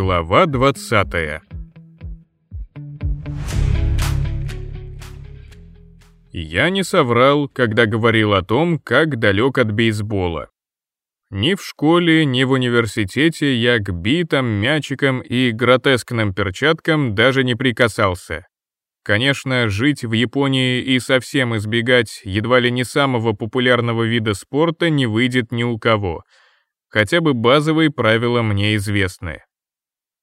Глава 20 Я не соврал, когда говорил о том, как далек от бейсбола. Ни в школе, ни в университете я к битам, мячикам и гротескным перчаткам даже не прикасался. Конечно, жить в Японии и совсем избегать едва ли не самого популярного вида спорта не выйдет ни у кого. Хотя бы базовые правила мне известны.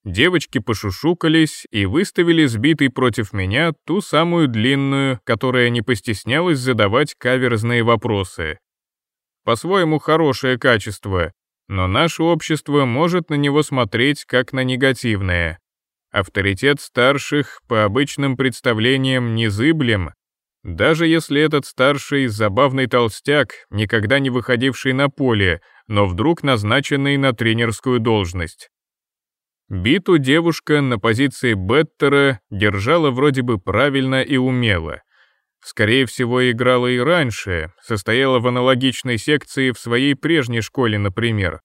Девочки пошушукались и выставили сбитый против меня ту самую длинную, которая не постеснялась задавать каверзные вопросы. По-своему хорошее качество, но наше общество может на него смотреть как на негативное. Авторитет старших по обычным представлениям незыблем, даже если этот старший забавный толстяк, никогда не выходивший на поле, но вдруг назначенный на тренерскую должность. Биту девушка на позиции Беттера держала вроде бы правильно и умело. Скорее всего, играла и раньше, состояла в аналогичной секции в своей прежней школе, например.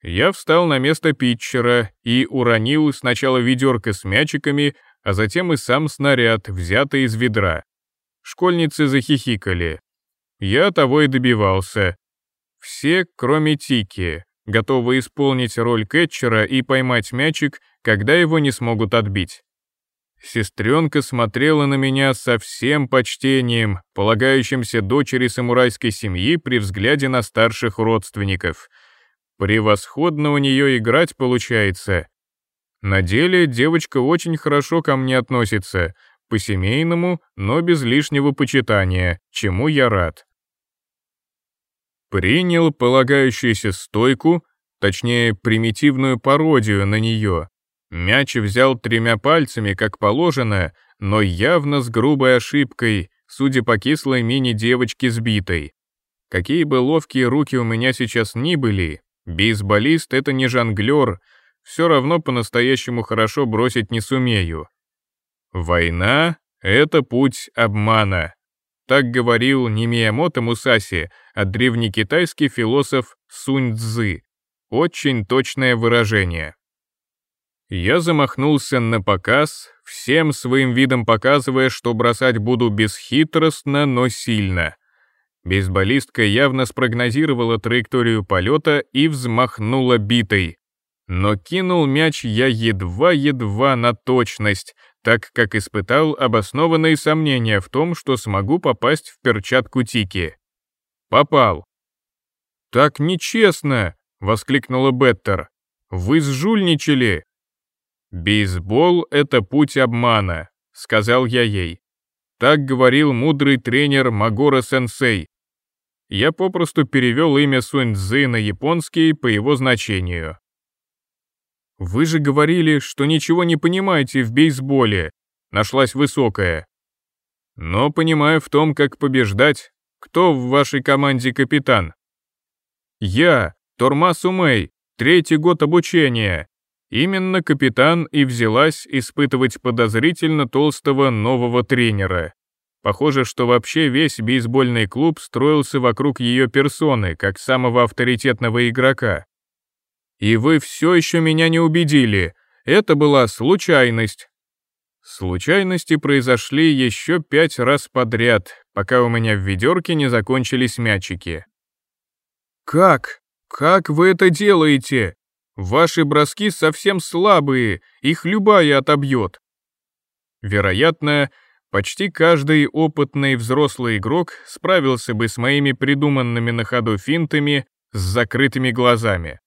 Я встал на место питчера и уронил сначала ведерко с мячиками, а затем и сам снаряд, взятый из ведра. Школьницы захихикали. Я того и добивался. Все, кроме Тики. Готовы исполнить роль кетчера и поймать мячик, когда его не смогут отбить. Сестренка смотрела на меня со всем почтением, полагающимся дочери самурайской семьи при взгляде на старших родственников. Превосходно у нее играть получается. На деле девочка очень хорошо ко мне относится, по-семейному, но без лишнего почитания, чему я рад принял полагающуюся стойку, точнее, примитивную пародию на нее. Мяч взял тремя пальцами, как положено, но явно с грубой ошибкой, судя по кислой мини девочки сбитой. Какие бы ловкие руки у меня сейчас ни были, бейсболист — это не жонглер, все равно по-настоящему хорошо бросить не сумею. Война — это путь обмана. Так говорил Немиямото Мусаси, а древнекитайский философ Сунь Цзы. Очень точное выражение. Я замахнулся на показ, всем своим видом показывая, что бросать буду бесхитростно, но сильно. Бейсболистка явно спрогнозировала траекторию полета и взмахнула битой. Но кинул мяч я едва-едва на точность, так как испытал обоснованные сомнения в том, что смогу попасть в перчатку Тики. Попал. «Так нечестно!» — воскликнула Беттер. «Вы сжульничали!» «Бейсбол — это путь обмана», — сказал я ей. Так говорил мудрый тренер Магора-сенсей. Я попросту перевел имя Сунь-Дзы на японский по его значению. «Вы же говорили, что ничего не понимаете в бейсболе», — нашлась высокая. «Но понимаю в том, как побеждать. Кто в вашей команде капитан?» «Я, Тормас Умей, третий год обучения. Именно капитан и взялась испытывать подозрительно толстого нового тренера. Похоже, что вообще весь бейсбольный клуб строился вокруг ее персоны, как самого авторитетного игрока. И вы все еще меня не убедили. Это была случайность. Случайности произошли еще пять раз подряд, пока у меня в ведерке не закончились мячики. Как? Как вы это делаете? Ваши броски совсем слабые, их любая отобьет. Вероятно, Почти каждый опытный взрослый игрок справился бы с моими придуманными на ходу финтами с закрытыми глазами.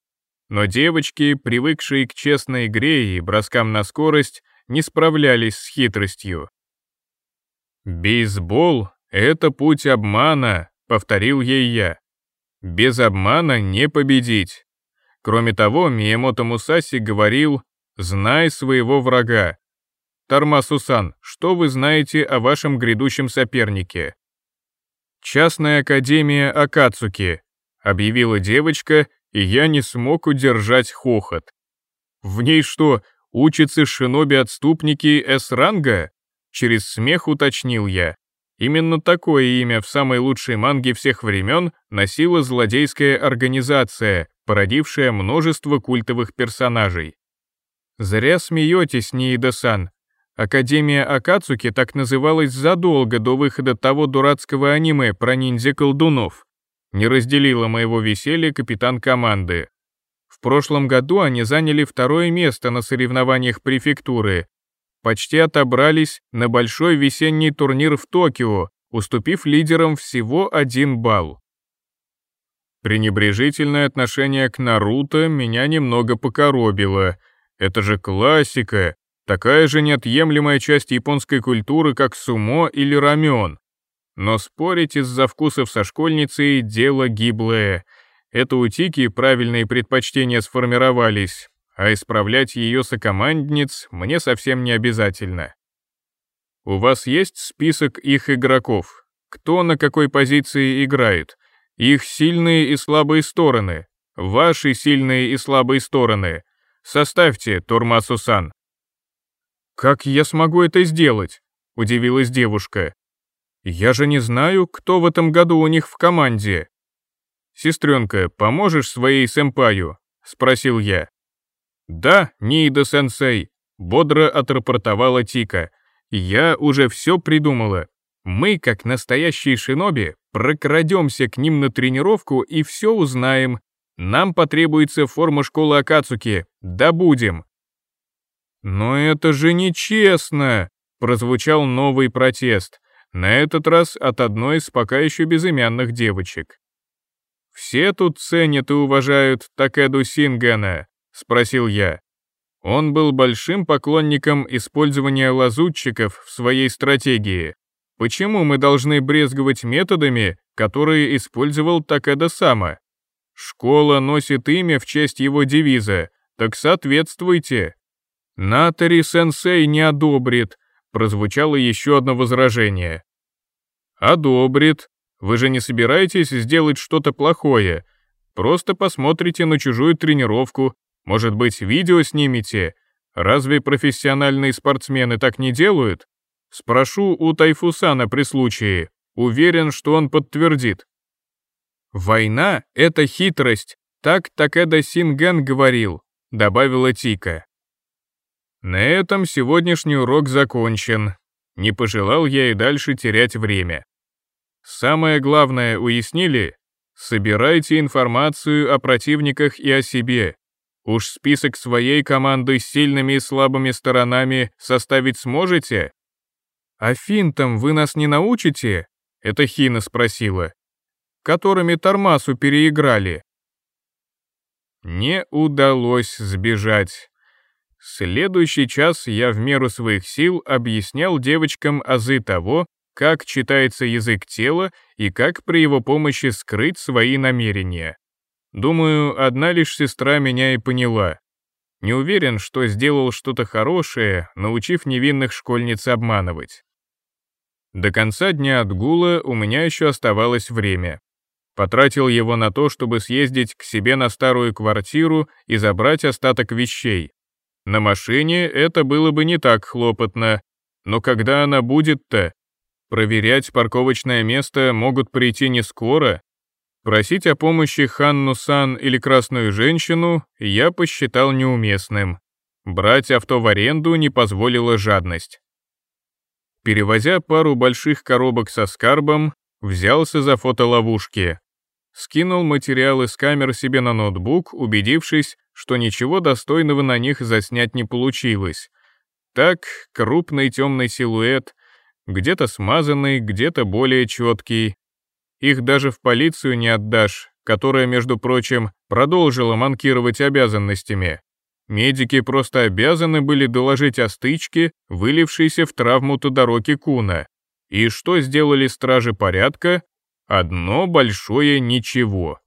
Но девочки, привыкшие к честной игре и броскам на скорость, не справлялись с хитростью. «Бейсбол — это путь обмана», — повторил ей я. «Без обмана не победить». Кроме того, Миемото Мусаси говорил «Знай своего врага». Тармасусан, что вы знаете о вашем грядущем сопернике? Частная академия Акацуки, объявила девочка и я не смог удержать хохот. В ней что, учатся шиноби-отступники С-ранга? Через смех уточнил я. Именно такое имя в самой лучшей манге всех времен носила злодейская организация, породившая множество культовых персонажей. Зря смеетесь, Ниида-сан. Академия Акацуки так называлась задолго до выхода того дурацкого аниме про ниндзя-колдунов. Не разделила моего веселья капитан команды. В прошлом году они заняли второе место на соревнованиях префектуры. Почти отобрались на большой весенний турнир в Токио, уступив лидерам всего один балл. Пренебрежительное отношение к Наруто меня немного покоробило. Это же классика, такая же неотъемлемая часть японской культуры, как сумо или рамен. Но спорить из-за вкусов со школьницей — дело гиблое. Это у Тики правильные предпочтения сформировались, а исправлять ее сокомандниц мне совсем не обязательно. У вас есть список их игроков? Кто на какой позиции играет? Их сильные и слабые стороны. Ваши сильные и слабые стороны. Составьте, Турмасу-сан. «Как я смогу это сделать?» — удивилась девушка. Я же не знаю, кто в этом году у них в команде. Сестренка, поможешь своей сэмпаю? Спросил я. Да, Ниида-сенсей, бодро отрапортовала Тика. Я уже все придумала. Мы, как настоящие шиноби, прокрадемся к ним на тренировку и все узнаем. Нам потребуется форма школы Акацуки. Добудем. «Но это же нечестно!» — прозвучал новый протест. На этот раз от одной из пока еще безымянных девочек. «Все тут ценят и уважают Такеду Сингана?» — спросил я. Он был большим поклонником использования лазутчиков в своей стратегии. Почему мы должны брезговать методами, которые использовал Такеда Сама? Школа носит имя в честь его девиза, так соответствуйте. Натари-сенсей не одобрит, прозвучало еще одно возражение. «Одобрит. Вы же не собираетесь сделать что-то плохое. Просто посмотрите на чужую тренировку. Может быть, видео снимете? Разве профессиональные спортсмены так не делают? Спрошу у Тайфусана при случае. Уверен, что он подтвердит». «Война — это хитрость», так Такеда Синган говорил, добавила Тика. На этом сегодняшний урок закончен. Не пожелал я и дальше терять время. Самое главное уяснили? Собирайте информацию о противниках и о себе. Уж список своей команды с сильными и слабыми сторонами составить сможете? А финтом вы нас не научите? Это Хина спросила. Которыми Тормасу переиграли. Не удалось сбежать. Следующий час я в меру своих сил объяснял девочкам азы того, как читается язык тела и как при его помощи скрыть свои намерения. Думаю, одна лишь сестра меня и поняла. Не уверен, что сделал что-то хорошее, научив невинных школьниц обманывать. До конца дня отгула у меня еще оставалось время. Потратил его на то, чтобы съездить к себе на старую квартиру и забрать остаток вещей. На машине это было бы не так хлопотно, но когда она будет-то? Проверять парковочное место могут прийти не скоро. Просить о помощи Ханну-сан или красную женщину я посчитал неуместным. Брать авто в аренду не позволила жадность. Перевозя пару больших коробок со скарбом, взялся за фотоловушки. Скинул материалы с камер себе на ноутбук, убедившись, что ничего достойного на них заснять не получилось. Так, крупный темный силуэт, где-то смазанный, где-то более четкий. Их даже в полицию не отдашь, которая, между прочим, продолжила манкировать обязанностями. Медики просто обязаны были доложить о стычке, вылившейся в травму Тодороки Куна. И что сделали стражи порядка? Одно большое ничего.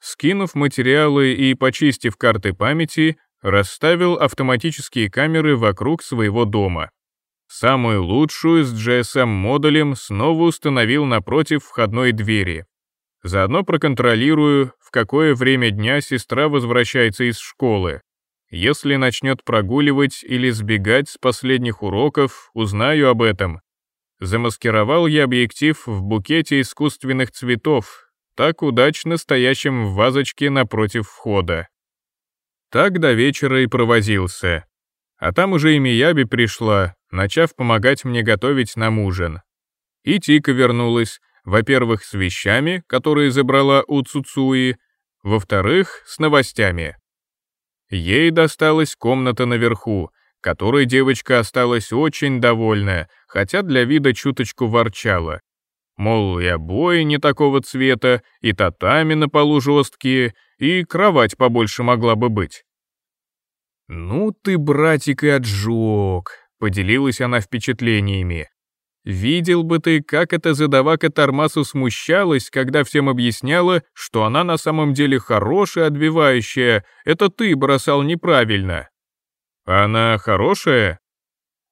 Скинув материалы и почистив карты памяти, расставил автоматические камеры вокруг своего дома. Самую лучшую с GSM-модулем снова установил напротив входной двери. Заодно проконтролирую, в какое время дня сестра возвращается из школы. Если начнет прогуливать или сбегать с последних уроков, узнаю об этом. Замаскировал я объектив в букете искусственных цветов, так удачно стоящим в вазочке напротив входа. Так до вечера и провозился. А там уже и Мияби пришла, начав помогать мне готовить нам ужин. И Тика вернулась, во-первых, с вещами, которые забрала у Цуцуи, во-вторых, с новостями. Ей досталась комната наверху, которой девочка осталась очень довольна, хотя для вида чуточку ворчала. Мол, и обои не такого цвета, и татами на полу жесткие, и кровать побольше могла бы быть. «Ну ты, братик, и отжег», — поделилась она впечатлениями. «Видел бы ты, как эта задавака Тормасу смущалась, когда всем объясняла, что она на самом деле хорошая, отбивающая, это ты бросал неправильно». «Она хорошая?»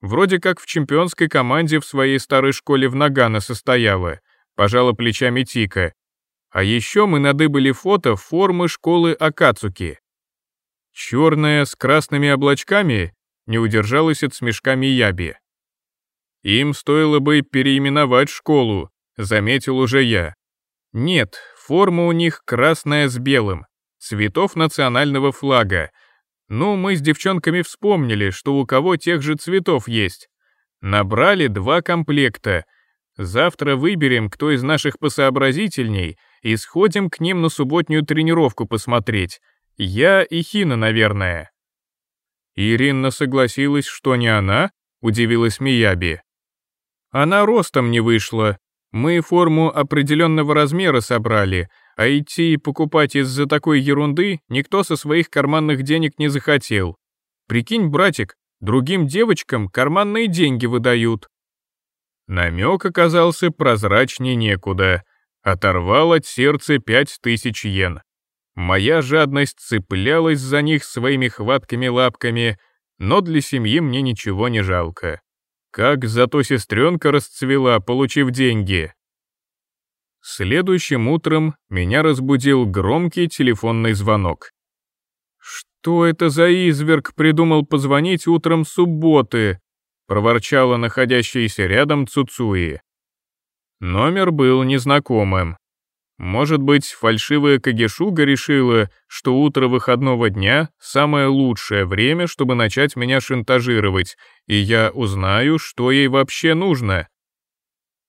Вроде как в чемпионской команде в своей старой школе в Нагано состояла, пожала плечами Тика. А еще мы надыбали фото формы школы Акацуки. Черная с красными облачками не удержалась от смешка Мияби. Им стоило бы переименовать школу, заметил уже я. Нет, форма у них красная с белым, цветов национального флага — ну, мы с девчонками вспомнили, что у кого тех же цветов есть. Набрали два комплекта. Завтра выберем, кто из наших посообразительней, и сходим к ним на субботнюю тренировку посмотреть. Я и Хина, наверное». Ирина согласилась, что не она, удивилась Мияби. Она ростом не вышла. Мы форму определенного размера собрали — а идти и покупать из-за такой ерунды никто со своих карманных денег не захотел. Прикинь, братик, другим девочкам карманные деньги выдают. Намек оказался прозрачней некуда. Оторвал от сердца пять тысяч йен. Моя жадность цеплялась за них своими хватками-лапками, но для семьи мне ничего не жалко. Как зато сестренка расцвела, получив деньги. Следующим утром меня разбудил громкий телефонный звонок. «Что это за изверг придумал позвонить утром субботы?» — проворчала находящаяся рядом Цуцуи. Номер был незнакомым. Может быть, фальшивая Кагешуга решила, что утро выходного дня — самое лучшее время, чтобы начать меня шантажировать, и я узнаю, что ей вообще нужно.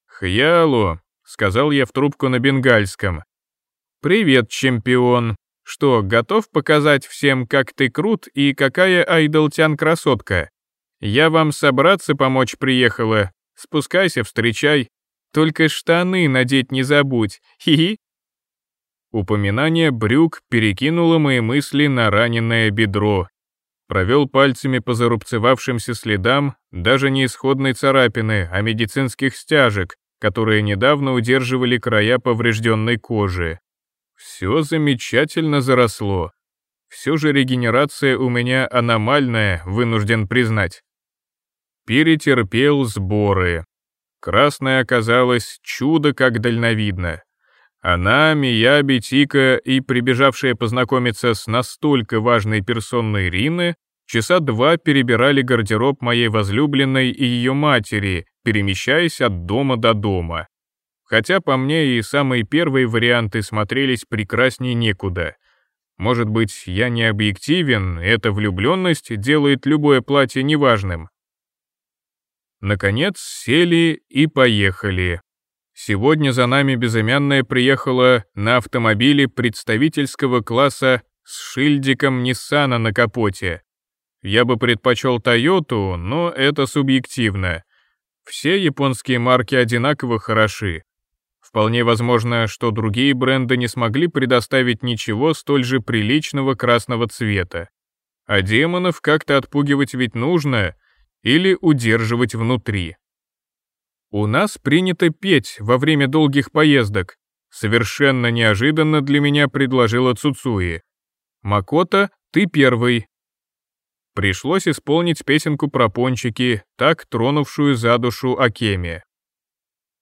«Хьялу, сказал я в трубку на бенгальском. «Привет, чемпион. Что, готов показать всем, как ты крут и какая айдолтян красотка? Я вам собраться помочь приехала. Спускайся, встречай. Только штаны надеть не забудь. Хи-хи». Упоминание брюк перекинуло мои мысли на раненое бедро. Провел пальцами по зарубцевавшимся следам даже не исходной царапины, а медицинских стяжек, которые недавно удерживали края поврежденной кожи. Все замечательно заросло. Все же регенерация у меня аномальная, вынужден признать. Перетерпел сборы. Красная оказалась чудо как дальновидно. Она, Мияби, Тика и прибежавшая познакомиться с настолько важной персоной Рины Часа два перебирали гардероб моей возлюбленной и ее матери, перемещаясь от дома до дома. Хотя, по мне, и самые первые варианты смотрелись прекрасней некуда. Может быть, я не объективен, эта влюбленность делает любое платье неважным. Наконец, сели и поехали. Сегодня за нами безымянная приехала на автомобиле представительского класса с шильдиком Ниссана на капоте. Я бы предпочел Toyota, но это субъективно. Все японские марки одинаково хороши. Вполне возможно, что другие бренды не смогли предоставить ничего столь же приличного красного цвета. А демонов как-то отпугивать ведь нужно или удерживать внутри. У нас принято петь во время долгих поездок, совершенно неожиданно для меня предложила Цуцуи. Макото, ты первый, Пришлось исполнить песенку про пончики, так тронувшую за душу Акеме.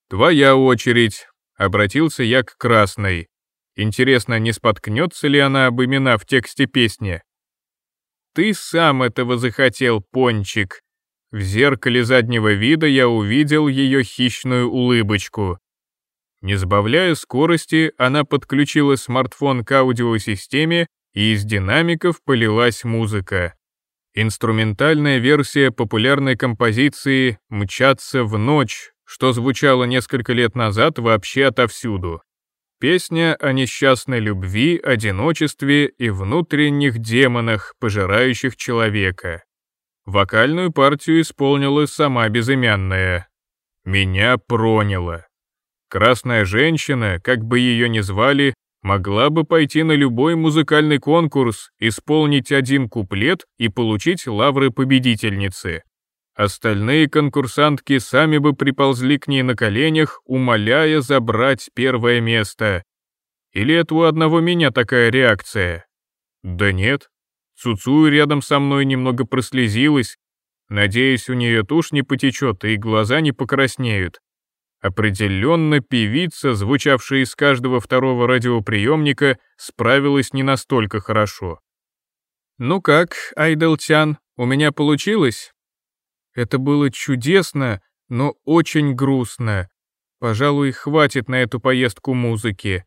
«Твоя очередь», — обратился я к Красной. Интересно, не споткнется ли она об имена в тексте песни? «Ты сам этого захотел, пончик». В зеркале заднего вида я увидел ее хищную улыбочку. Не сбавляя скорости, она подключила смартфон к аудиосистеме, и из динамиков полилась музыка. Инструментальная версия популярной композиции «Мчаться в ночь», что звучало несколько лет назад вообще отовсюду. Песня о несчастной любви, одиночестве и внутренних демонах, пожирающих человека. Вокальную партию исполнила сама безымянная. «Меня проняло». Красная женщина, как бы ее ни звали, могла бы пойти на любой музыкальный конкурс, исполнить один куплет и получить лавры победительницы. Остальные конкурсантки сами бы приползли к ней на коленях, умоляя забрать первое место. Или это у одного меня такая реакция? Да нет. Цуцу рядом со мной немного прослезилась. Надеюсь, у нее тушь не потечет и глаза не покраснеют. Определенно, певица, звучавшая из каждого второго радиоприемника, справилась не настолько хорошо. «Ну как, Айдалтян, у меня получилось?» Это было чудесно, но очень грустно. Пожалуй, хватит на эту поездку музыки.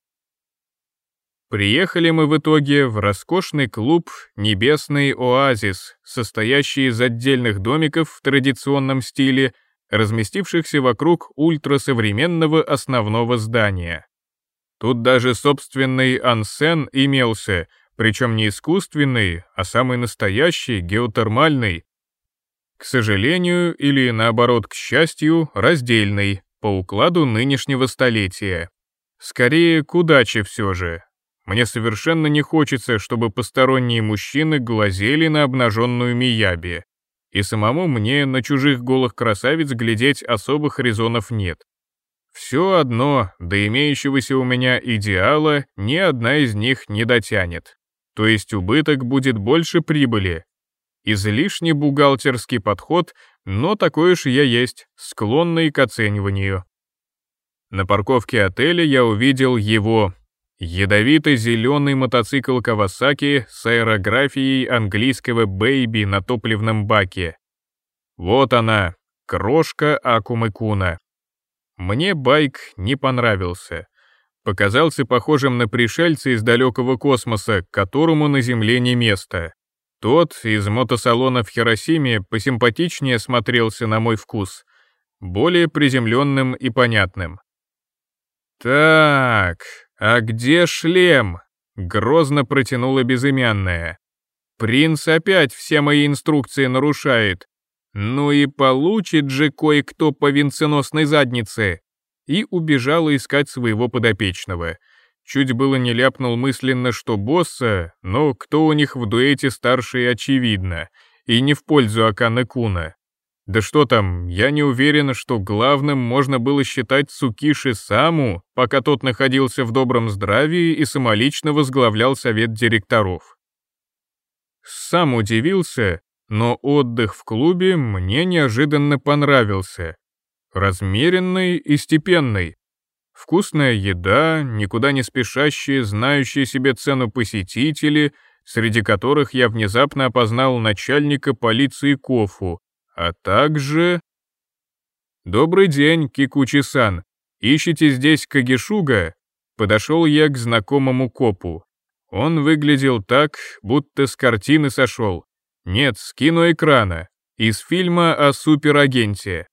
Приехали мы в итоге в роскошный клуб «Небесный оазис», состоящий из отдельных домиков в традиционном стиле – разместившихся вокруг ультрасовременного основного здания. Тут даже собственный ансен имелся, причем не искусственный, а самый настоящий, геотермальный. К сожалению, или наоборот, к счастью, раздельный, по укладу нынешнего столетия. Скорее, к удаче все же. Мне совершенно не хочется, чтобы посторонние мужчины глазели на обнаженную Мияби и самому мне на чужих голых красавиц глядеть особых резонов нет. Все одно, до имеющегося у меня идеала ни одна из них не дотянет. То есть убыток будет больше прибыли. Излишний бухгалтерский подход, но такой уж я есть, склонный к оцениванию. На парковке отеля я увидел его, Ядовито-зеленый мотоцикл Кавасаки с аэрографией английского «Бэйби» на топливном баке. Вот она, крошка Акумыкуна. Мне байк не понравился. Показался похожим на пришельца из далекого космоса, которому на Земле не место. Тот из мотосалона в Хиросиме посимпатичнее смотрелся на мой вкус, более приземленным и понятным. «Так», «А где шлем?» — грозно протянула безымянная. «Принц опять все мои инструкции нарушает. Ну и получит же кое-кто по венценосной заднице!» И убежала искать своего подопечного. Чуть было не ляпнул мысленно, что босса, но кто у них в дуэте старший очевидно, и не в пользу Акана Куна. Да что там, я не уверен, что главным можно было считать Цукиши Саму, пока тот находился в добром здравии и самолично возглавлял совет директоров. Сам удивился, но отдых в клубе мне неожиданно понравился. Размеренный и степенный. Вкусная еда, никуда не спешащие, знающие себе цену посетители, среди которых я внезапно опознал начальника полиции Кофу, а также... «Добрый день, Кикучи-сан. Ищете здесь Кагишуга?» Подошел я к знакомому копу. Он выглядел так, будто с картины сошел. Нет, с киноэкрана. Из фильма о суперагенте.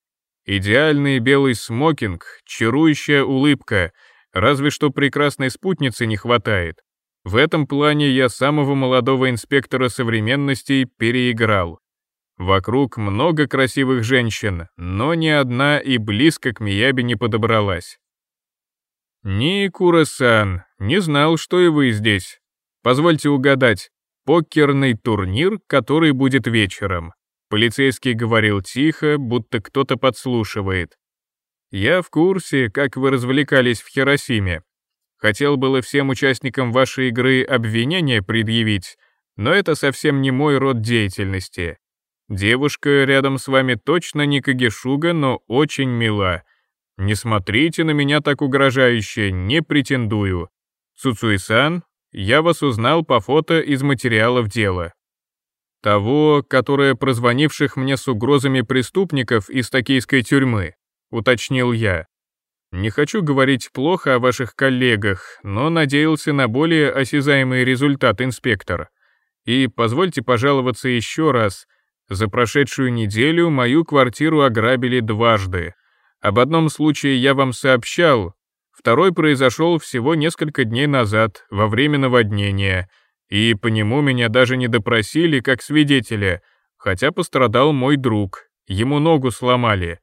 Идеальный белый смокинг, чарующая улыбка, разве что прекрасной спутницы не хватает. В этом плане я самого молодого инспектора современности переиграл. Вокруг много красивых женщин, но ни одна и близко к Миябе не подобралась. «Никура-сан, не знал, что и вы здесь. Позвольте угадать, покерный турнир, который будет вечером». Полицейский говорил тихо, будто кто-то подслушивает. «Я в курсе, как вы развлекались в Хиросиме. Хотел было всем участникам вашей игры обвинения предъявить, но это совсем не мой род деятельности. Девушка рядом с вами точно не Кагешуга, но очень мила. Не смотрите на меня так угрожающе, не претендую. Цуцуисан, я вас узнал по фото из материалов дела. Того, которое прозвонивших мне с угрозами преступников из токийской тюрьмы, уточнил я. Не хочу говорить плохо о ваших коллегах, но надеялся на более осязаемый результат, инспектор. И позвольте пожаловаться еще раз. За прошедшую неделю мою квартиру ограбили дважды. Об одном случае я вам сообщал, второй произошел всего несколько дней назад, во время наводнения, и по нему меня даже не допросили как свидетеля, хотя пострадал мой друг, ему ногу сломали.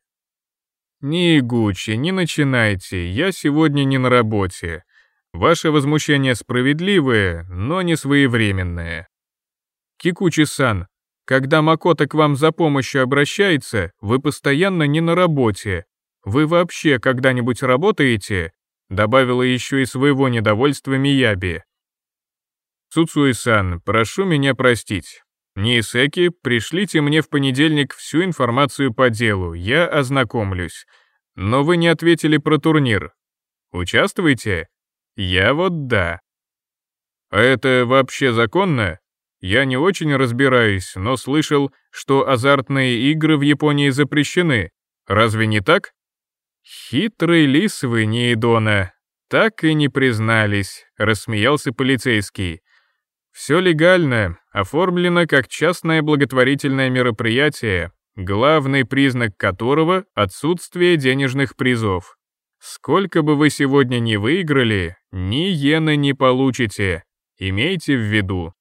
«Не Гуччи, не начинайте, я сегодня не на работе. Ваше возмущение справедливое, но не своевременное». «Кикучи-сан, когда Макота к вам за помощью обращается, вы постоянно не на работе. Вы вообще когда-нибудь работаете?» Добавила еще и своего недовольства Мияби. «Цуцуи-сан, прошу меня простить. Ниисеки, пришлите мне в понедельник всю информацию по делу, я ознакомлюсь. Но вы не ответили про турнир. Участвуете? Я вот да». «А это вообще законно?» Я не очень разбираюсь, но слышал, что азартные игры в Японии запрещены. Разве не так? Хитрый лис вы, Неидона. Так и не признались, рассмеялся полицейский. Все легально, оформлено как частное благотворительное мероприятие, главный признак которого — отсутствие денежных призов. Сколько бы вы сегодня ни выиграли, ни иены не получите. Имейте в виду.